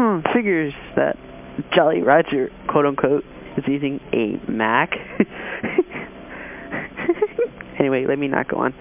hmm, figures that Jolly Roger, quote unquote, is using a Mac. anyway, let me not go on.